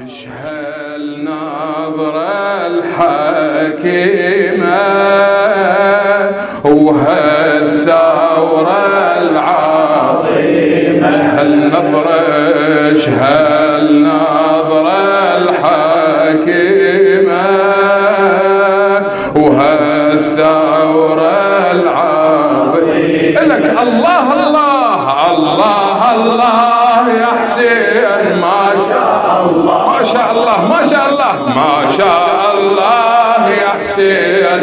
إيش هالنظرة الحكيمة وهالثورة العظيمة إيش هالنظرة إيش هالنظرة الحكيمة وهالثورة العظيمة لك الله الله الله الله. يا شاء الله ما شاء الله ما شاء الله يا حسين.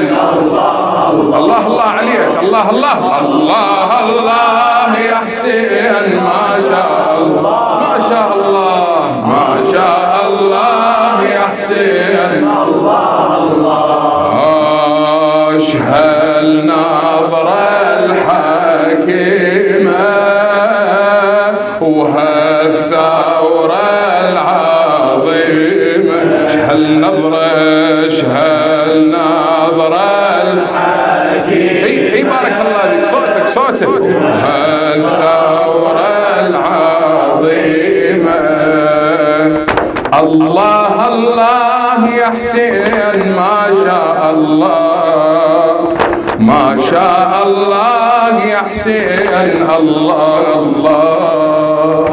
الله الله عليك. الله الله. الله الله يا حسين. ما الله الله يا حسين ما شاء الله. ما شاء الله يا حسين الله الله.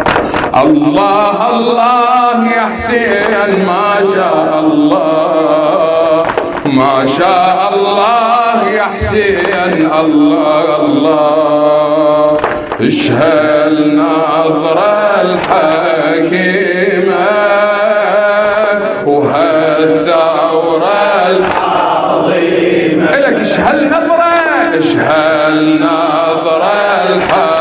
الله الله يا حسين ما شاء الله. ما شاء الله يا حسين الله. الله اشهد النظرة الحكيمة وهالثورة العظيمة لك اشهد النظرة اشهد النظرة الحكيمة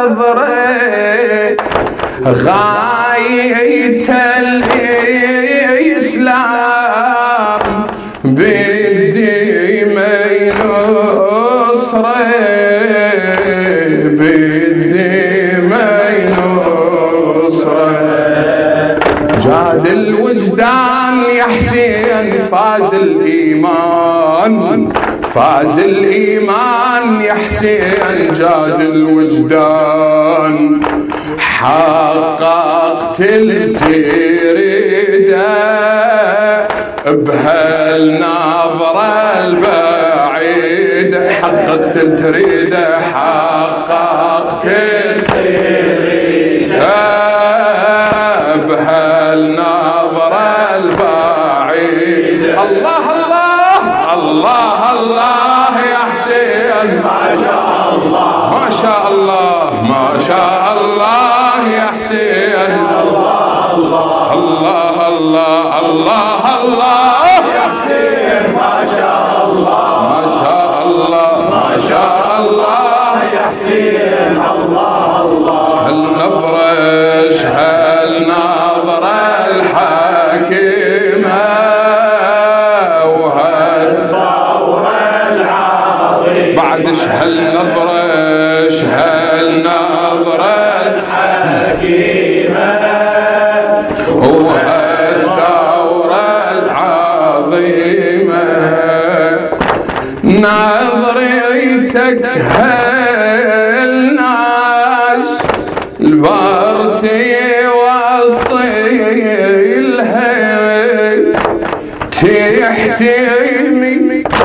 النظرة غاية الإسلام فاز الإيمان يا حسين جاد الوجدان. حققت التريدة بهالنظرة البعيدة حققت التريدة حققت التريدة الله الله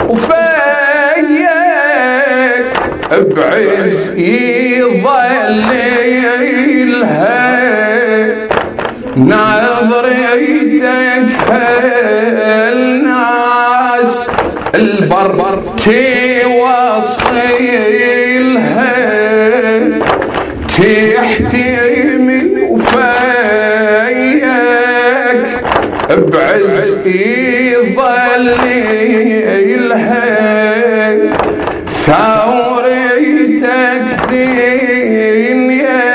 وفيك بعز يظللها نظريتك هالناس البر توصيلها تحتمي وفيك بعز يظل الليل ثورتك دنيا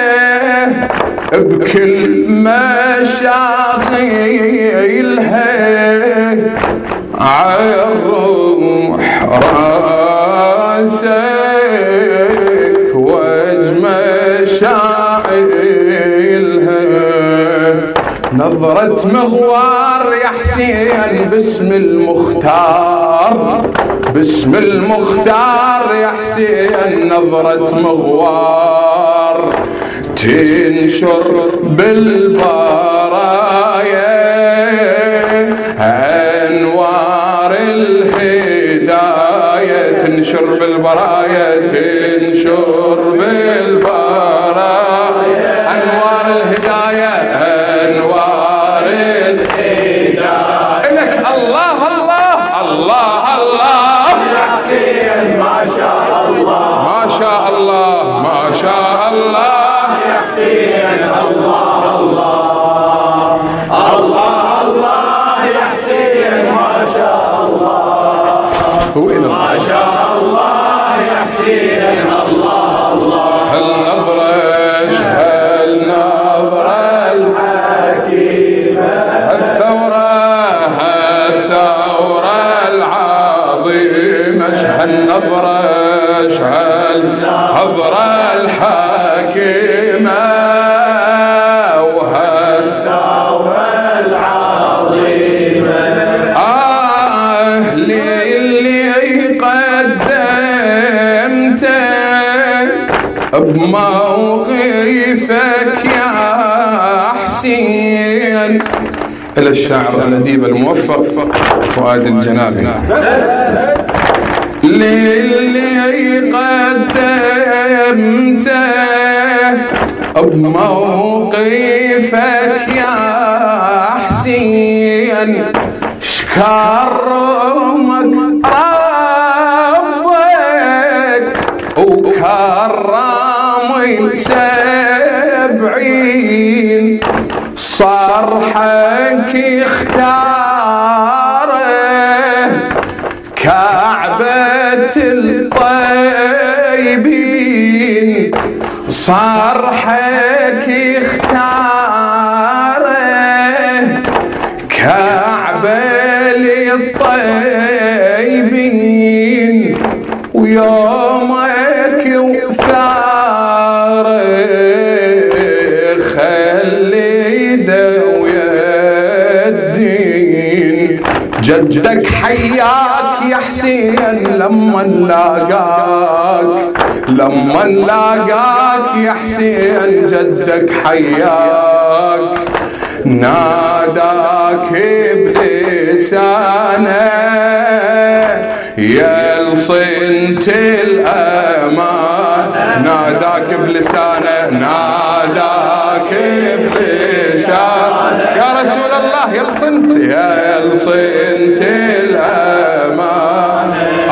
بكل مشاغلها عالروح راسك واجمل شاعلها نظرة مغوار يا حسين باسم المختار. باسم المختار يا حسين نظرة مغوار. تنشر بالبرايا أنوار الهدايه تنشر بالبرايا تنشر بالبرايا. طويل ما شاء الله يا حسين الله. الله هالنظرة هالنظرة حكيمة الثورة؟ الثورة العظيمة هالنظرة هالنظرة الحكيمة بموقفك يا حسين. إلى الشاعر الأديب الموفق فؤاد الجنابي. للي قدمته بموقفك يا حسين. شكرمك وكرم سبعين صرحك اختاره. كعبة الطيبين. صرحك اختاره. كعبة للطيبين. حياك يا حسين لما لاقاك لما لاقاك يا حسين جدك حياك. ناداك بلسانه يا لصنت الأمان. ناداك بلسانه ناداك بلسانه يا رسول الله يا لصنت يا لصنت الامان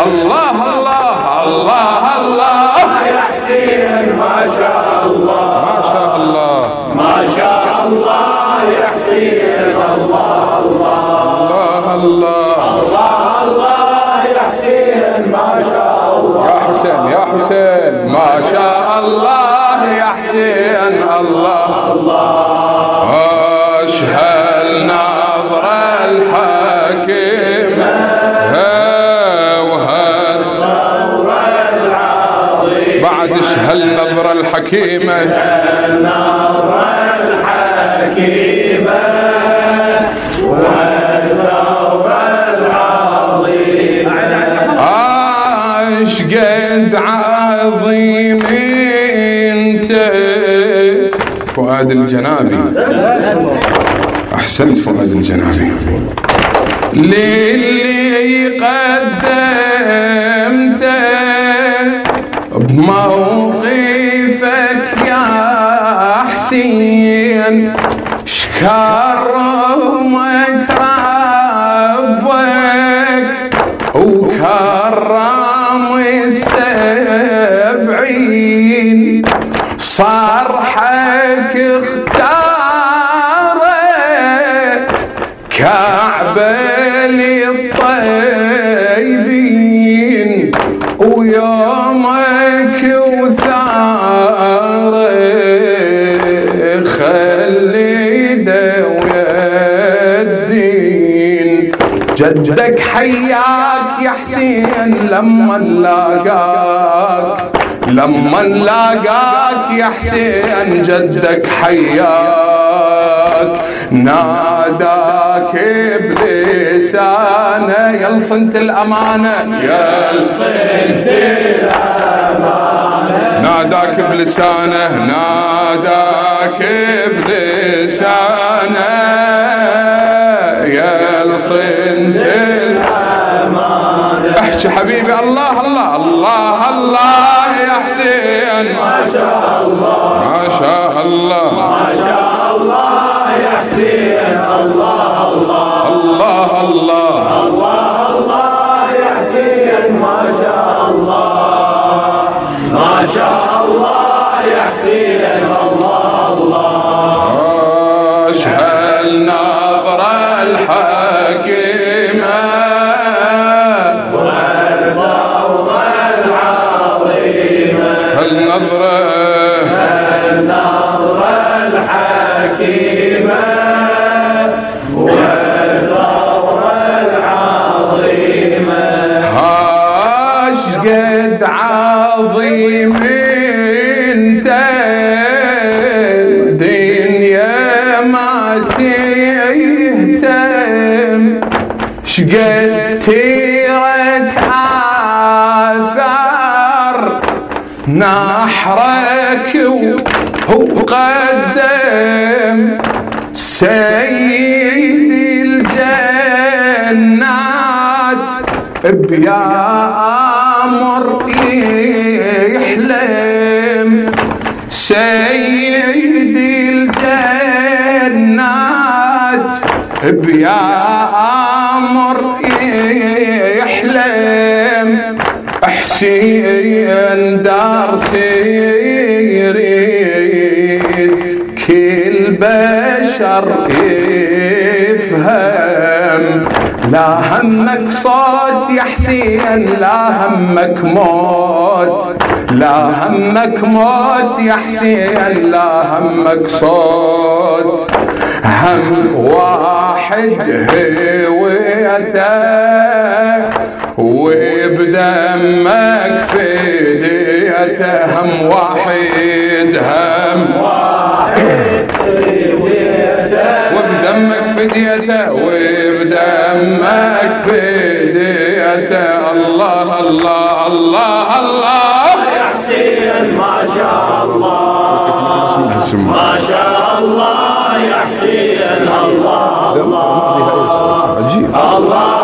الله الله الله الله. يا حسين ما شاء الله. ما شاء الله ما شاء الله. يا حسين الله الله الله الله الله الله يا حسين. ما شاء الله يا حسين يا حسين ما شاء الله. يا حسين الله اش هالنظرة الحكيمة ها وهال بعد اش هالنظرة الحكيمة النظرة الحكيمة والثورة العظيمة اش قد عظيم انت. فؤاد الجنابي. أحسنت فؤاد الجنابي. للي قدمته بموقفك يا حسين شكرمك ربك وكرم السبعين. صرحك جدك حياك يا حسين لما لاقاك لما لاقاك يا حسين جدك حياك. ناداك بلسانه يا الأمانة. يا الأمانة. ناداك بلسانه ناداك بلسانه. يا صنت احكي حبيبي الله الله الله الله يا حسين. ما شاء الله. ما شاء الله. ما شاء الله يا حسين الله الله الله الله الله الله يا حسين ما شاء الله. ما شاء الله ما تهتم شقد تيرك آثار نحرك وهو قدم سيد الجنات بيا أمر يحلم. سيد بيا أمر يحلم حسين دار سيرين كل بشر يفهم. لا همك صوت يا حسين لا همك موت. لا همك موت يا حسين لا همك صوت. هم واحد هويته وبدمك فديته هم واحد هم وبدمك فديته فديته الله الله الله الله. يا حسين ما شاء الله. ما شاء الله يا حسين الله. الله الله.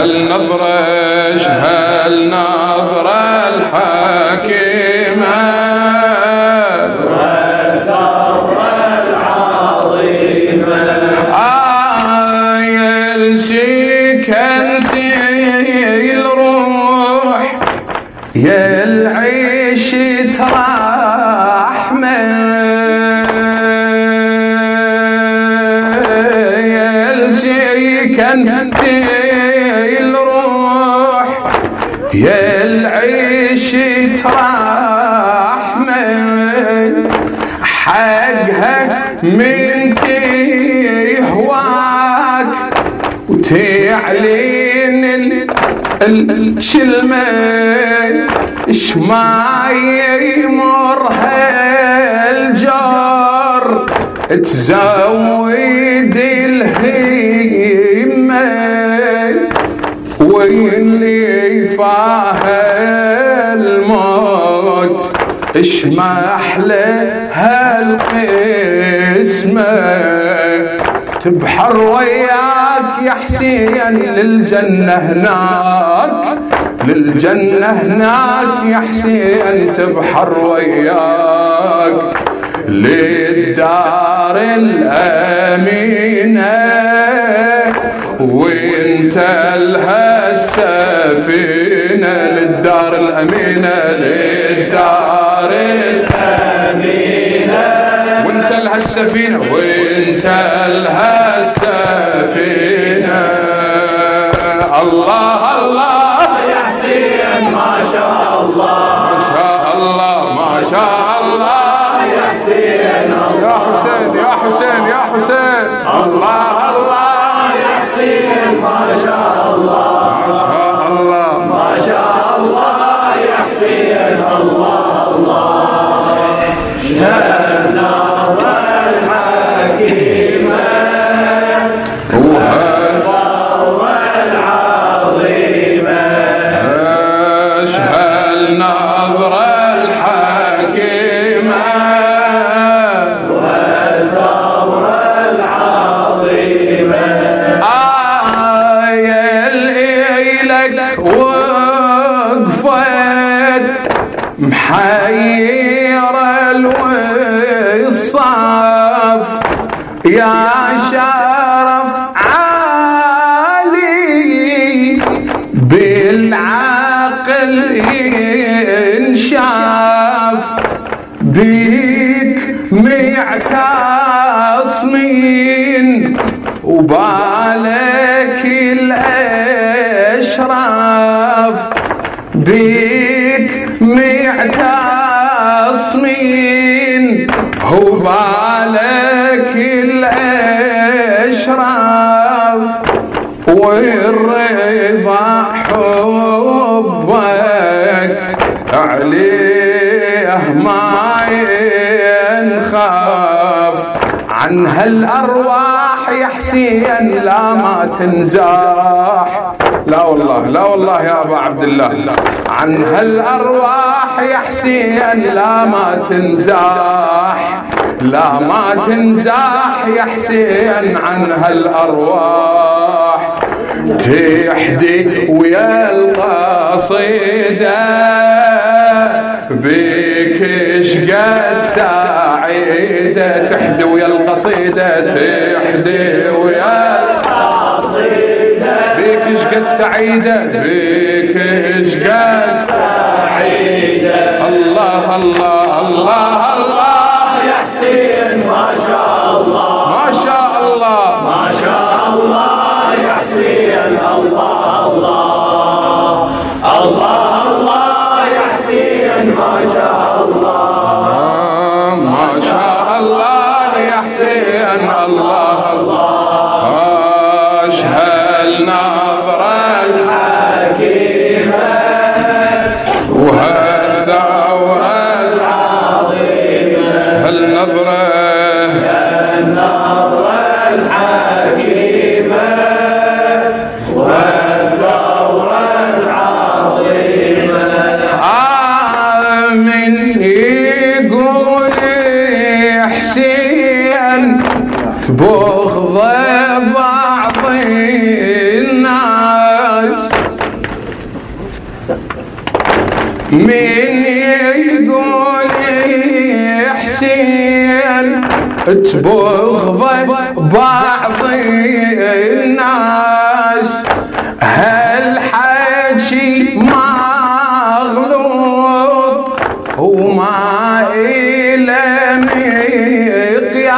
هالنظرة هالنظرة الحكيمة آية سكنتي الروح يا العيش ترحمة. يا حقها من تهواك وتعلين ال- ال- الكلمة اش ما يمر هالجار. تزود الهمة. واللي فاها الموت اش ما أحلى هالقسمة؟ تبحر وياك يا حسين للجنة هناك للجنة هناك يا حسين تبحر وياك. للدار الأمينة وانت لها السفينة للدار الأمينة للدار الأمينة. وأنت لها السفينة وأنت لها السفينة الله الله. يا حسين ما شاء الله. ما شاء الله ما شاء الله. يا حسين يا حسين يا حسين يا حسين. الله. محيرة الوصاف يا شرف عالي بالعقل ينشاف بيك معتصمين وبالك الاشراف والرضا حبك عليه ما ينخاف. عن هالارواح يا حسين لا ما تنزاح. لا والله لا والله يا أبا عبد الله. عن هالارواح يا حسين لا ما تنزاح. لا ما تنزاح يا حسين عن هالأرواح. تحدي ويا القصيدة. بك شقد سعيدة تحدي ويا القصيدة تحدي ويا قصيدة بك شقد سعيدة بك شقد سعيدة الله الله الله الله. يا حسين ما شاء الله. ما شاء الله. ما شاء الله يا حسين الله الله الله. الله. تبغض بعض الناس. هالحكي مغلوط وما إلى مقياس؟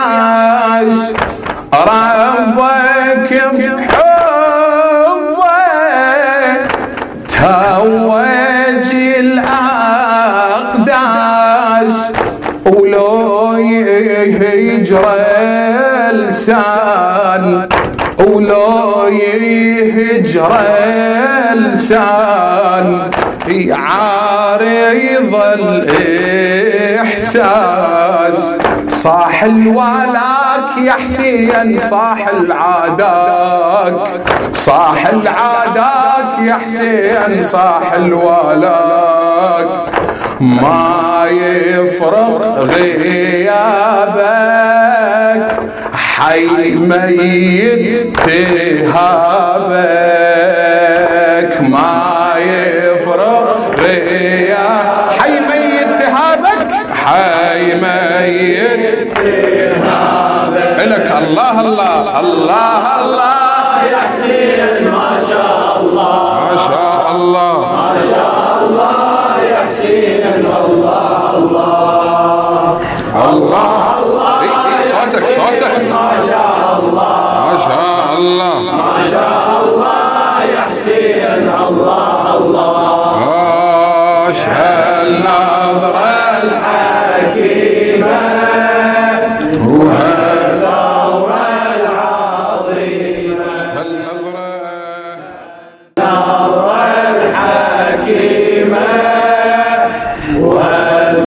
ربك بحبه توج الأقداس. يهجر لسان ولو يهجر لسان يعارض الإحساس. صاح الولاك يا حسين صاح العاداك. صاح العاداك يا حسين صاح الولاك. ما يفرق غيابك حي ميت تهابك. ما يفرق غيابك حي ميت تهابك حي ميت وينك الله الله الله الله. يا حسين ما شاء الله. ما شاء الله. ما شاء الله الله الله. الله. صوتك صوتك ما شاء الله. ما شاء الله. ما شاء الله يا حسين الله الله. اشهى النظر الحكيمه